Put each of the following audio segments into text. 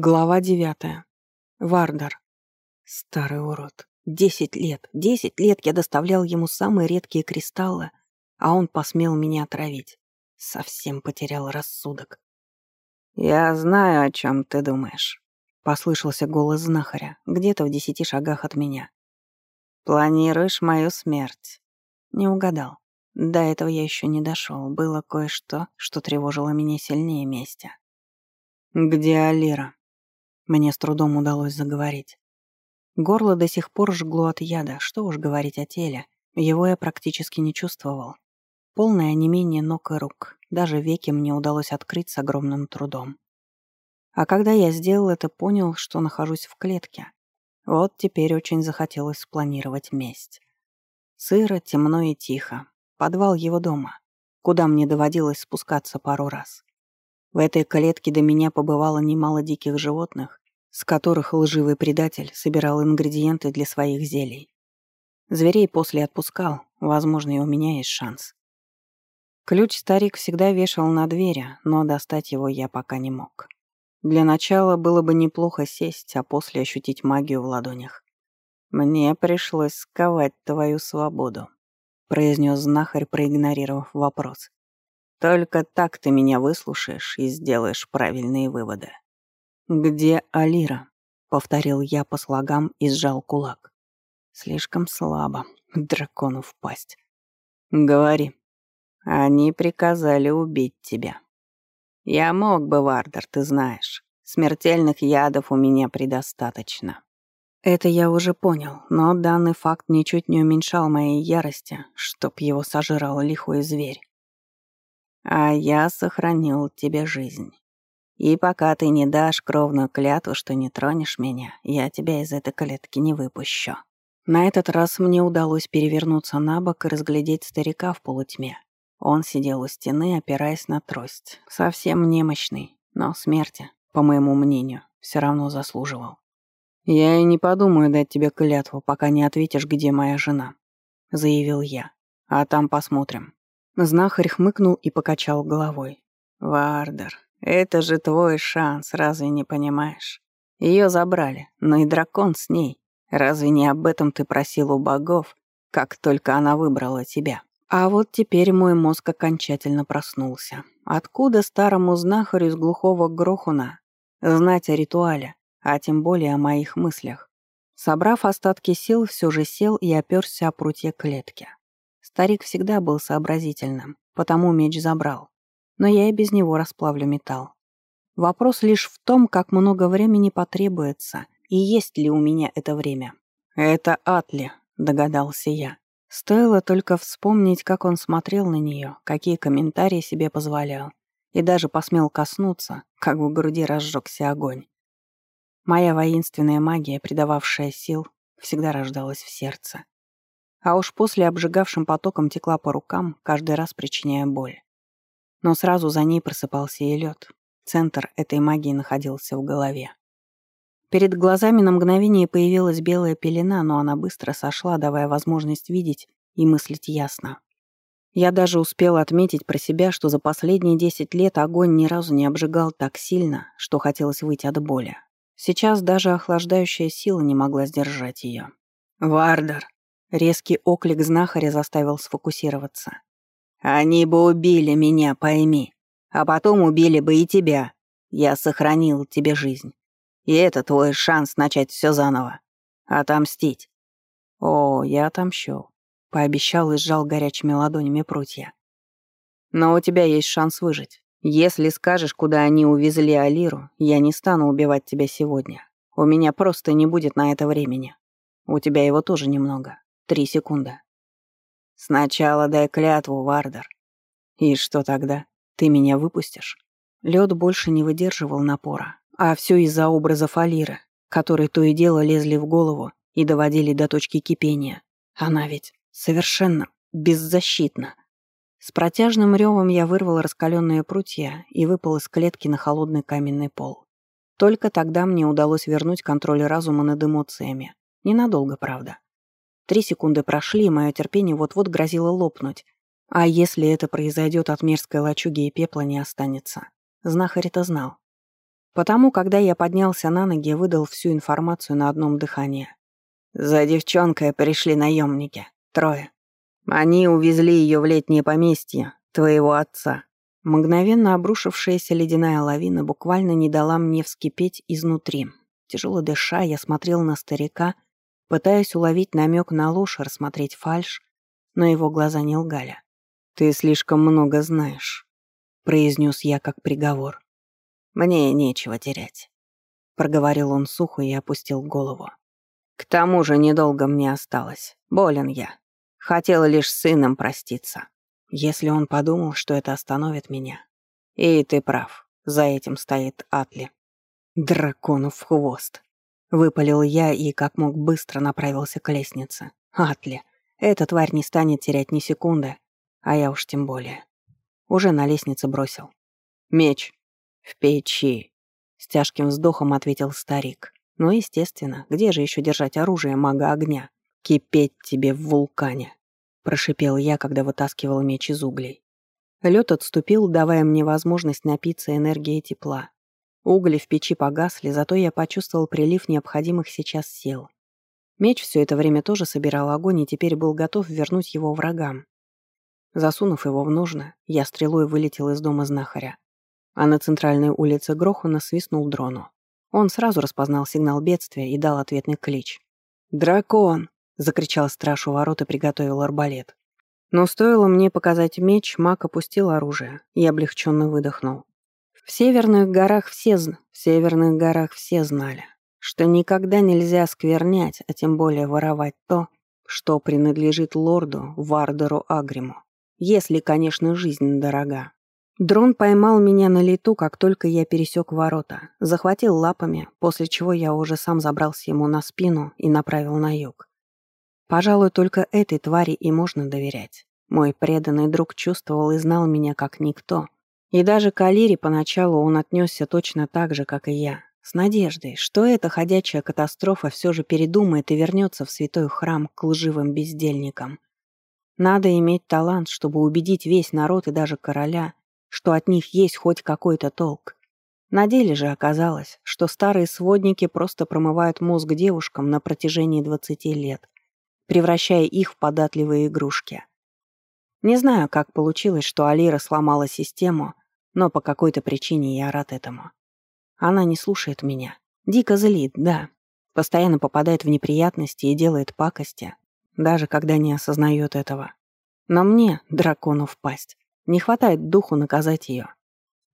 Глава девятая. Вардар. Старый урод. Десять лет. Десять лет я доставлял ему самые редкие кристаллы, а он посмел меня отравить. Совсем потерял рассудок. «Я знаю, о чем ты думаешь», — послышался голос знахаря, где-то в десяти шагах от меня. «Планируешь мою смерть?» Не угадал. До этого я еще не дошел. Было кое-что, что тревожило меня сильнее мести. «Где Алира?» Мне с трудом удалось заговорить. Горло до сих пор жгло от яда, что уж говорить о теле. Его я практически не чувствовал. Полное онемение ног и рук. Даже веки мне удалось открыть с огромным трудом. А когда я сделал это, понял, что нахожусь в клетке. Вот теперь очень захотелось спланировать месть. Сыро, темно и тихо. Подвал его дома, куда мне доводилось спускаться пару раз. В этой клетке до меня побывало немало диких животных, с которых лживый предатель собирал ингредиенты для своих зелий. Зверей после отпускал, возможно, и у меня есть шанс. Ключ старик всегда вешал на двери, но достать его я пока не мог. Для начала было бы неплохо сесть, а после ощутить магию в ладонях. «Мне пришлось сковать твою свободу», — произнес знахарь, проигнорировав вопрос. Только так ты меня выслушаешь и сделаешь правильные выводы. «Где Алира?» — повторил я по слогам и сжал кулак. Слишком слабо. Дракону в пасть. «Говори. Они приказали убить тебя. Я мог бы, Вардер, ты знаешь. Смертельных ядов у меня предостаточно». Это я уже понял, но данный факт ничуть не уменьшал моей ярости, чтоб его сожрал лихой зверь. А я сохранил тебе жизнь. И пока ты не дашь кровную клятву, что не тронешь меня, я тебя из этой клетки не выпущу. На этот раз мне удалось перевернуться на бок и разглядеть старика в полутьме. Он сидел у стены, опираясь на трость. Совсем немощный, но смерти, по моему мнению, все равно заслуживал. «Я и не подумаю дать тебе клятву, пока не ответишь, где моя жена», — заявил я. «А там посмотрим». Знахарь хмыкнул и покачал головой. «Вардер, это же твой шанс, разве не понимаешь? Ее забрали, но и дракон с ней. Разве не об этом ты просил у богов, как только она выбрала тебя?» А вот теперь мой мозг окончательно проснулся. Откуда старому знахарю из глухого грохуна знать о ритуале, а тем более о моих мыслях? Собрав остатки сил, все же сел и оперся о прутье клетки. Старик всегда был сообразительным, потому меч забрал. Но я и без него расплавлю металл. Вопрос лишь в том, как много времени потребуется, и есть ли у меня это время. «Это Атли», — догадался я. Стоило только вспомнить, как он смотрел на нее, какие комментарии себе позволял, и даже посмел коснуться, как в груди разжегся огонь. Моя воинственная магия, придававшая сил, всегда рождалась в сердце а уж после обжигавшим потоком текла по рукам, каждый раз причиняя боль. Но сразу за ней просыпался и лед. Центр этой магии находился в голове. Перед глазами на мгновение появилась белая пелена, но она быстро сошла, давая возможность видеть и мыслить ясно. Я даже успела отметить про себя, что за последние десять лет огонь ни разу не обжигал так сильно, что хотелось выйти от боли. Сейчас даже охлаждающая сила не могла сдержать ее. «Вардер!» Резкий оклик знахаря заставил сфокусироваться. «Они бы убили меня, пойми. А потом убили бы и тебя. Я сохранил тебе жизнь. И это твой шанс начать все заново. Отомстить». «О, я отомщу», — пообещал и сжал горячими ладонями прутья. «Но у тебя есть шанс выжить. Если скажешь, куда они увезли Алиру, я не стану убивать тебя сегодня. У меня просто не будет на это времени. У тебя его тоже немного. Три секунды. Сначала дай клятву, Вардер. И что тогда? Ты меня выпустишь? Лед больше не выдерживал напора, а все из-за образов Алиры, которые то и дело лезли в голову и доводили до точки кипения. Она ведь совершенно беззащитна. С протяжным ревом я вырвал раскаленные прутья и выпал из клетки на холодный каменный пол. Только тогда мне удалось вернуть контроль разума над эмоциями. Ненадолго, правда. Три секунды прошли, и мое терпение вот-вот грозило лопнуть. А если это произойдет, от мерзкой лачуги и пепла не останется. Знахарь это знал. Потому, когда я поднялся на ноги, выдал всю информацию на одном дыхании. За девчонкой пришли наемники. Трое. Они увезли ее в летнее поместье твоего отца. Мгновенно обрушившаяся ледяная лавина буквально не дала мне вскипеть изнутри. Тяжело дыша, я смотрел на старика, пытаясь уловить намек на ложь, рассмотреть фальшь, но его глаза не лгали. «Ты слишком много знаешь», — произнес я как приговор. «Мне нечего терять», — проговорил он сухо и опустил голову. «К тому же недолго мне осталось. Болен я. Хотела лишь с сыном проститься. Если он подумал, что это остановит меня. И ты прав, за этим стоит Атли. Дракону в хвост. Выпалил я и как мог быстро направился к лестнице. Атли. Эта тварь не станет терять ни секунды, а я уж тем более. Уже на лестнице бросил. Меч. В печи. С тяжким вздохом ответил старик. Ну, естественно, где же еще держать оружие мага огня? Кипеть тебе в вулкане прошипел я, когда вытаскивал меч из углей. Лед отступил, давая мне возможность напиться энергией тепла. Угли в печи погасли, зато я почувствовал прилив необходимых сейчас сил. Меч все это время тоже собирал огонь и теперь был готов вернуть его врагам. Засунув его в ножны, я стрелой вылетел из дома знахаря. А на центральной улице Грохуна свистнул дрону. Он сразу распознал сигнал бедствия и дал ответный клич. «Дракон!» закричал страж у ворот и приготовил арбалет. Но стоило мне показать меч, маг опустил оружие и облегченно выдохнул. В северных горах все, в северных горах все знали, что никогда нельзя сквернять, а тем более воровать то, что принадлежит лорду Вардеру Агриму. Если, конечно, жизнь дорога. Дрон поймал меня на лету, как только я пересек ворота, захватил лапами, после чего я уже сам забрался ему на спину и направил на юг. Пожалуй, только этой твари и можно доверять. Мой преданный друг чувствовал и знал меня как никто. И даже к Алире поначалу он отнесся точно так же, как и я. С надеждой, что эта ходячая катастрофа все же передумает и вернется в святой храм к лживым бездельникам. Надо иметь талант, чтобы убедить весь народ и даже короля, что от них есть хоть какой-то толк. На деле же оказалось, что старые сводники просто промывают мозг девушкам на протяжении 20 лет, превращая их в податливые игрушки. Не знаю, как получилось, что Алира сломала систему, но по какой-то причине я рад этому. Она не слушает меня. Дико злит, да. Постоянно попадает в неприятности и делает пакости, даже когда не осознает этого. Но мне, дракону, впасть. Не хватает духу наказать ее.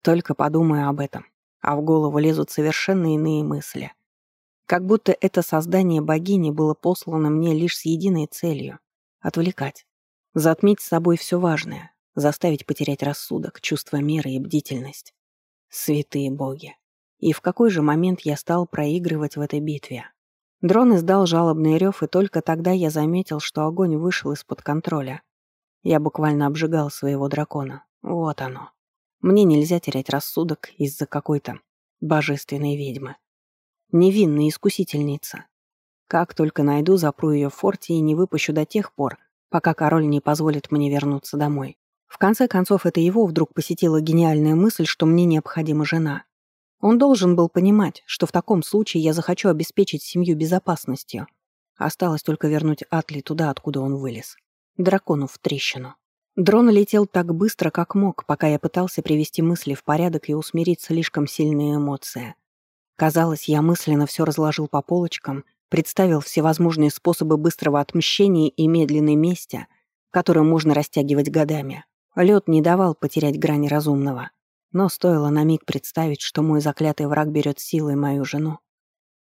Только подумаю об этом, а в голову лезут совершенно иные мысли — как будто это создание богини было послано мне лишь с единой целью — отвлекать. Затмить с собой все важное, заставить потерять рассудок, чувство меры и бдительность. Святые боги. И в какой же момент я стал проигрывать в этой битве? Дрон издал жалобный рев, и только тогда я заметил, что огонь вышел из-под контроля. Я буквально обжигал своего дракона. Вот оно. Мне нельзя терять рассудок из-за какой-то божественной ведьмы невинная искусительница. Как только найду, запру ее в форте и не выпущу до тех пор, пока король не позволит мне вернуться домой. В конце концов, это его вдруг посетила гениальная мысль, что мне необходима жена. Он должен был понимать, что в таком случае я захочу обеспечить семью безопасностью. Осталось только вернуть Атли туда, откуда он вылез. Дракону в трещину. Дрон летел так быстро, как мог, пока я пытался привести мысли в порядок и усмирить слишком сильные эмоции. Казалось, я мысленно все разложил по полочкам, представил всевозможные способы быстрого отмщения и медленной мести, которые можно растягивать годами. Лед не давал потерять грани разумного. Но стоило на миг представить, что мой заклятый враг берет силой мою жену.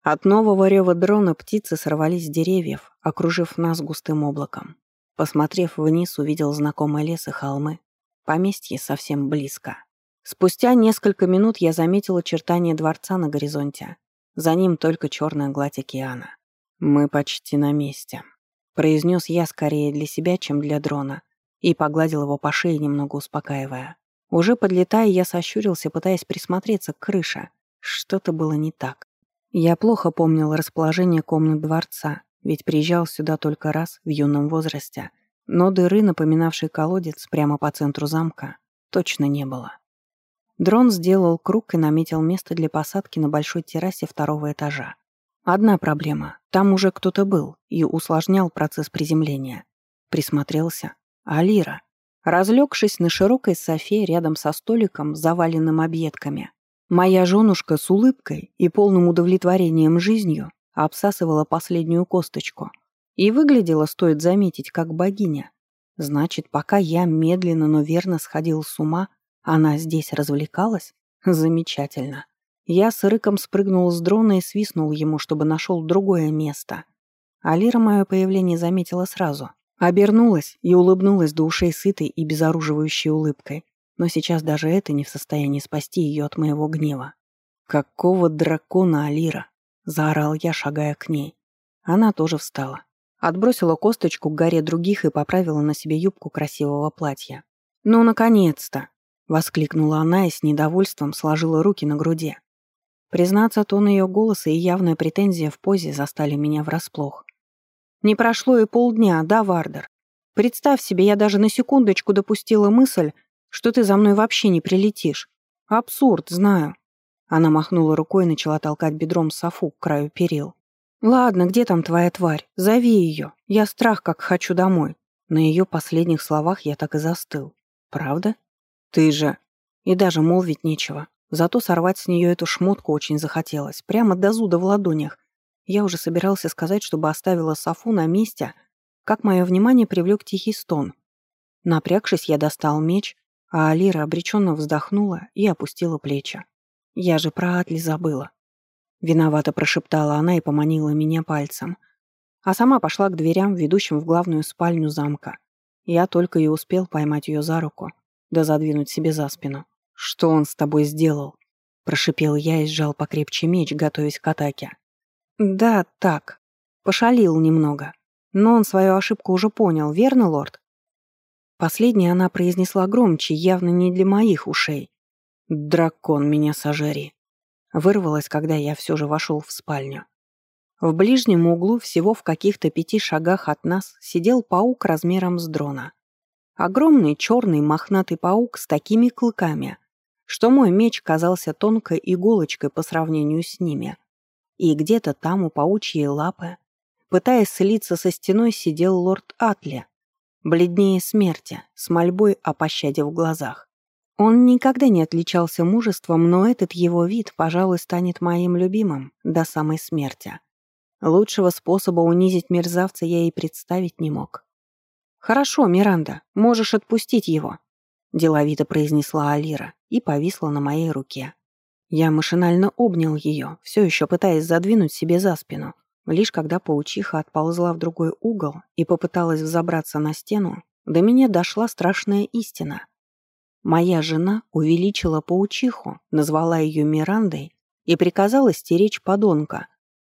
От нового рева дрона птицы сорвались с деревьев, окружив нас густым облаком. Посмотрев вниз, увидел знакомый лес и холмы. Поместье совсем близко. Спустя несколько минут я заметил очертания дворца на горизонте. За ним только черная гладь океана. «Мы почти на месте», — произнес я скорее для себя, чем для дрона, и погладил его по шее, немного успокаивая. Уже подлетая, я сощурился, пытаясь присмотреться к крыше. Что-то было не так. Я плохо помнил расположение комнат дворца, ведь приезжал сюда только раз в юном возрасте, но дыры, напоминавшей колодец прямо по центру замка, точно не было. Дрон сделал круг и наметил место для посадки на большой террасе второго этажа. Одна проблема. Там уже кто-то был и усложнял процесс приземления. Присмотрелся. Алира. Разлегшись на широкой софе рядом со столиком, заваленным объедками, моя женушка с улыбкой и полным удовлетворением жизнью обсасывала последнюю косточку. И выглядела, стоит заметить, как богиня. Значит, пока я медленно, но верно сходил с ума, она здесь развлекалась? Замечательно. Я с рыком спрыгнул с дрона и свистнул ему, чтобы нашел другое место. Алира мое появление заметила сразу. Обернулась и улыбнулась до ушей сытой и безоруживающей улыбкой. Но сейчас даже это не в состоянии спасти ее от моего гнева. «Какого дракона, Алира?» — заорал я, шагая к ней. Она тоже встала. Отбросила косточку к горе других и поправила на себе юбку красивого платья. «Ну, наконец-то!» — воскликнула она и с недовольством сложила руки на груди. Признаться, тон ее голоса и явная претензия в позе застали меня врасплох. Не прошло и полдня, да, Вардер? Представь себе, я даже на секундочку допустила мысль, что ты за мной вообще не прилетишь. Абсурд, знаю. Она махнула рукой и начала толкать бедром Софу к краю перил. «Ладно, где там твоя тварь? Зови ее. Я страх как хочу домой». На ее последних словах я так и застыл. «Правда? Ты же...» И даже молвить нечего. Зато сорвать с нее эту шмотку очень захотелось. Прямо до зуда в ладонях. Я уже собирался сказать, чтобы оставила Софу на месте, как мое внимание привлек тихий стон. Напрягшись, я достал меч, а Алира обреченно вздохнула и опустила плечи. Я же про Атли забыла. Виновато прошептала она и поманила меня пальцем. А сама пошла к дверям, ведущим в главную спальню замка. Я только и успел поймать ее за руку, да задвинуть себе за спину. «Что он с тобой сделал?» Прошипел я и сжал покрепче меч, готовясь к атаке. «Да, так. Пошалил немного. Но он свою ошибку уже понял, верно, лорд?» Последнее она произнесла громче, явно не для моих ушей. «Дракон меня сожри!» Вырвалась, когда я все же вошел в спальню. В ближнем углу, всего в каких-то пяти шагах от нас, сидел паук размером с дрона. Огромный черный мохнатый паук с такими клыками, что мой меч казался тонкой иголочкой по сравнению с ними. И где-то там у паучьей лапы, пытаясь слиться со стеной, сидел лорд Атли, бледнее смерти, с мольбой о пощаде в глазах. Он никогда не отличался мужеством, но этот его вид, пожалуй, станет моим любимым до самой смерти. Лучшего способа унизить мерзавца я и представить не мог. «Хорошо, Миранда, можешь отпустить его», — деловито произнесла Алира и повисла на моей руке. Я машинально обнял ее, все еще пытаясь задвинуть себе за спину. Лишь когда паучиха отползла в другой угол и попыталась взобраться на стену, до меня дошла страшная истина. Моя жена увеличила паучиху, назвала ее Мирандой и приказала стеречь подонка.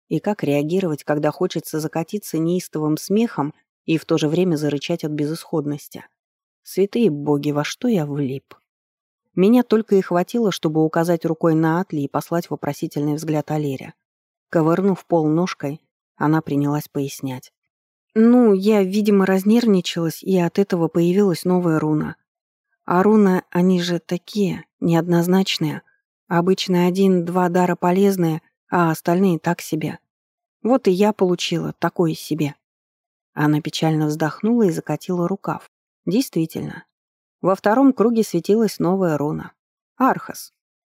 И как реагировать, когда хочется закатиться неистовым смехом и в то же время зарычать от безысходности? Святые боги, во что я влип? Меня только и хватило, чтобы указать рукой на Атли и послать вопросительный взгляд Алере. Ковырнув пол ножкой, она принялась пояснять. «Ну, я, видимо, разнервничалась, и от этого появилась новая руна. А руны, они же такие, неоднозначные. Обычно один-два дара полезные, а остальные так себе. Вот и я получила такое себе». Она печально вздохнула и закатила рукав. Действительно, во втором круге светилась новая руна. Архас.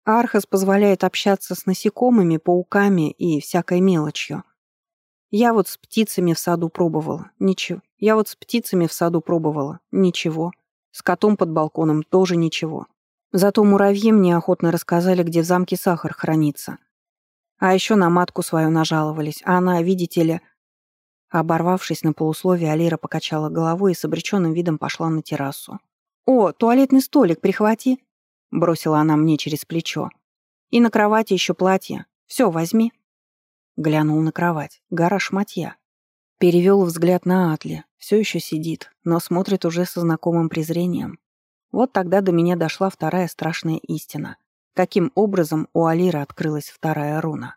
Архас позволяет общаться с насекомыми, пауками и всякой мелочью. Я вот с птицами в саду пробовала. Ничего. Я вот с птицами в саду пробовала. Ничего. С котом под балконом тоже ничего. Зато муравьи мне охотно рассказали, где в замке сахар хранится. А еще на матку свою нажаловались, а она, видите ли... Оборвавшись на полусловие, Алира покачала головой и с обреченным видом пошла на террасу. «О, туалетный столик прихвати», — бросила она мне через плечо. «И на кровати еще платье. Все, возьми». Глянул на кровать. Гора шматья. Перевел взгляд на Атли. Все еще сидит, но смотрит уже со знакомым презрением. Вот тогда до меня дошла вторая страшная истина. Каким образом у Алиры открылась вторая руна?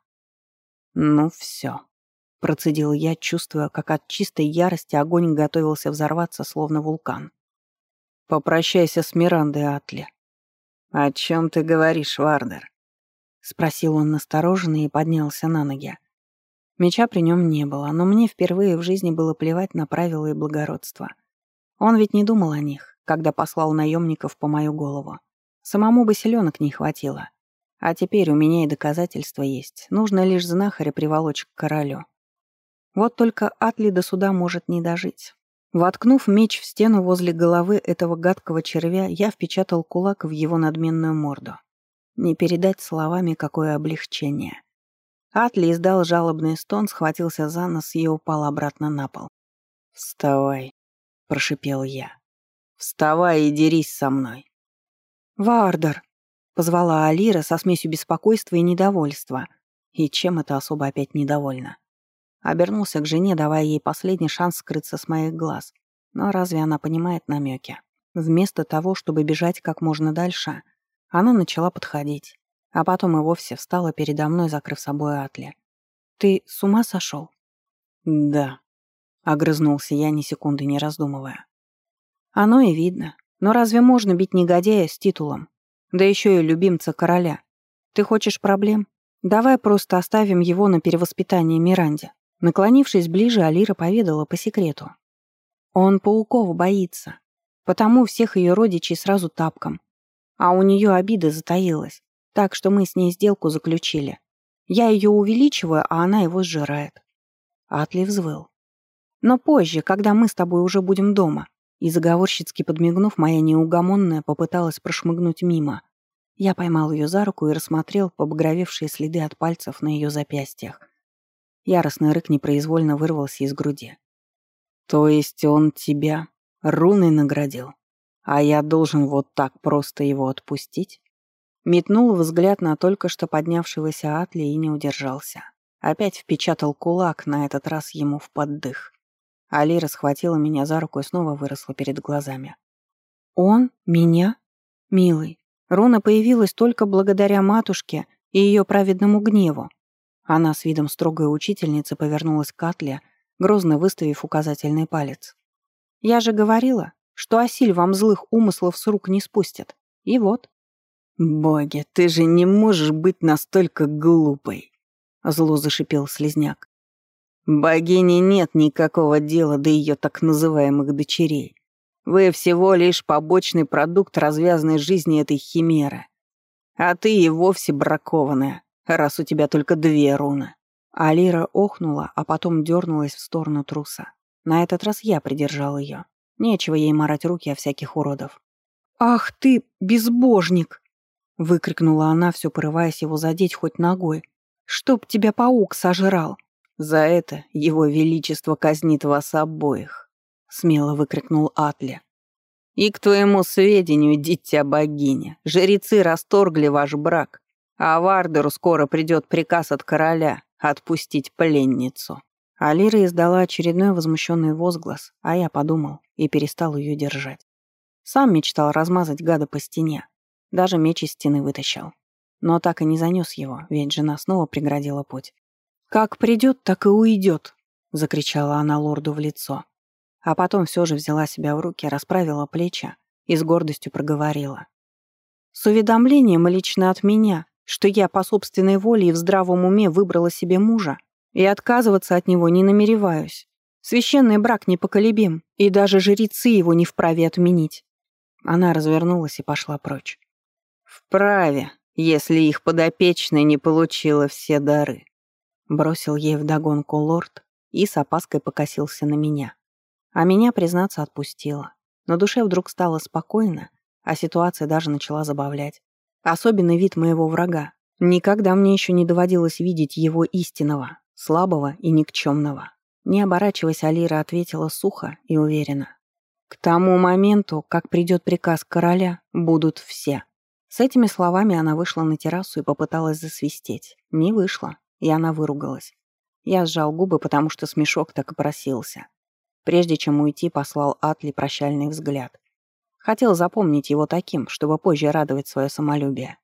«Ну все», — процедил я, чувствуя, как от чистой ярости огонь готовился взорваться, словно вулкан. Попрощайся с Мирандой, Атли. «О чем ты говоришь, Вардер?» — спросил он настороженно и поднялся на ноги. Меча при нем не было, но мне впервые в жизни было плевать на правила и благородство. Он ведь не думал о них, когда послал наемников по мою голову. Самому бы селенок не хватило. А теперь у меня и доказательства есть. Нужно лишь знахаря приволочь к королю. Вот только Атли до суда может не дожить. Воткнув меч в стену возле головы этого гадкого червя, я впечатал кулак в его надменную морду. Не передать словами, какое облегчение. Атли издал жалобный стон, схватился за нос и упал обратно на пол. «Вставай», — прошипел я. «Вставай и дерись со мной». «Вардер», — позвала Алира со смесью беспокойства и недовольства. И чем это особо опять недовольна? Обернулся к жене, давая ей последний шанс скрыться с моих глаз. Но разве она понимает намеки? Вместо того, чтобы бежать как можно дальше, она начала подходить. А потом и вовсе встала передо мной, закрыв собой Атли. «Ты с ума сошел?» «Да», — огрызнулся я, ни секунды не раздумывая. «Оно и видно. Но разве можно бить негодяя с титулом? Да еще и любимца короля. Ты хочешь проблем? Давай просто оставим его на перевоспитание Миранде. Наклонившись ближе, Алира поведала по секрету. Он пауков боится, потому всех ее родичей сразу тапком. А у нее обида затаилась, так что мы с ней сделку заключили. Я ее увеличиваю, а она его сжирает. Атли взвыл. Но позже, когда мы с тобой уже будем дома, и заговорщицки подмигнув, моя неугомонная попыталась прошмыгнуть мимо. Я поймал ее за руку и рассмотрел побагровевшие следы от пальцев на ее запястьях. Яростный рык непроизвольно вырвался из груди. «То есть он тебя руной наградил, а я должен вот так просто его отпустить?» Метнул взгляд на только что поднявшегося Атли и не удержался. Опять впечатал кулак, на этот раз ему в поддых. Алира схватила меня за руку и снова выросла перед глазами. «Он? Меня? Милый, руна появилась только благодаря матушке и ее праведному гневу. Она с видом строгой учительницы повернулась к Атле, грозно выставив указательный палец. «Я же говорила, что Асиль вам злых умыслов с рук не спустят. И вот». «Боги, ты же не можешь быть настолько глупой!» — зло зашипел слезняк. «Богине нет никакого дела до ее так называемых дочерей. Вы всего лишь побочный продукт развязанной жизни этой химеры. А ты и вовсе бракованная раз у тебя только две руны». Алира охнула, а потом дернулась в сторону труса. На этот раз я придержал ее. Нечего ей марать руки о всяких уродов. «Ах ты, безбожник!» — выкрикнула она, все порываясь его задеть хоть ногой. «Чтоб тебя паук сожрал!» «За это его величество казнит вас обоих!» — смело выкрикнул Атли. «И к твоему сведению, дитя богиня, жрецы расторгли ваш брак, а Вардеру скоро придет приказ от короля отпустить пленницу. Алира издала очередной возмущенный возглас, а я подумал и перестал ее держать. Сам мечтал размазать гада по стене. Даже меч из стены вытащил. Но так и не занес его, ведь жена снова преградила путь. «Как придет, так и уйдет», — закричала она лорду в лицо. А потом все же взяла себя в руки, расправила плечи и с гордостью проговорила. «С уведомлением лично от меня что я по собственной воле и в здравом уме выбрала себе мужа, и отказываться от него не намереваюсь. Священный брак непоколебим, и даже жрецы его не вправе отменить. Она развернулась и пошла прочь. «Вправе, если их подопечная не получила все дары», бросил ей вдогонку лорд и с опаской покосился на меня. А меня, признаться, отпустила. На душе вдруг стало спокойно, а ситуация даже начала забавлять. Особенный вид моего врага. Никогда мне еще не доводилось видеть его истинного, слабого и никчемного. Не оборачиваясь, Алира ответила сухо и уверенно. «К тому моменту, как придет приказ короля, будут все». С этими словами она вышла на террасу и попыталась засвистеть. Не вышла, и она выругалась. Я сжал губы, потому что смешок так и просился. Прежде чем уйти, послал Атли прощальный взгляд. Хотел запомнить его таким, чтобы позже радовать свое самолюбие.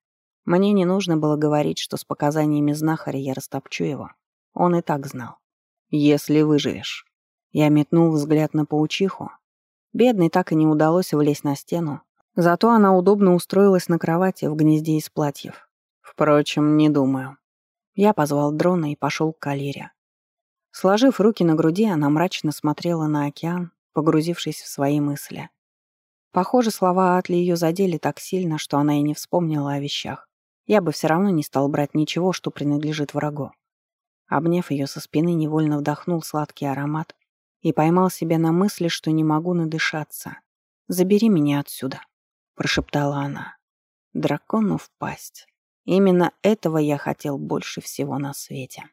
Мне не нужно было говорить, что с показаниями знахаря я растопчу его. Он и так знал. «Если выживешь». Я метнул взгляд на паучиху. Бедный так и не удалось влезть на стену. Зато она удобно устроилась на кровати в гнезде из платьев. Впрочем, не думаю. Я позвал дрона и пошел к калере. Сложив руки на груди, она мрачно смотрела на океан, погрузившись в свои мысли. Похоже, слова Атли ее задели так сильно, что она и не вспомнила о вещах. Я бы все равно не стал брать ничего, что принадлежит врагу. Обняв ее со спины, невольно вдохнул сладкий аромат и поймал себя на мысли, что не могу надышаться. «Забери меня отсюда», — прошептала она. «Дракону в пасть. Именно этого я хотел больше всего на свете».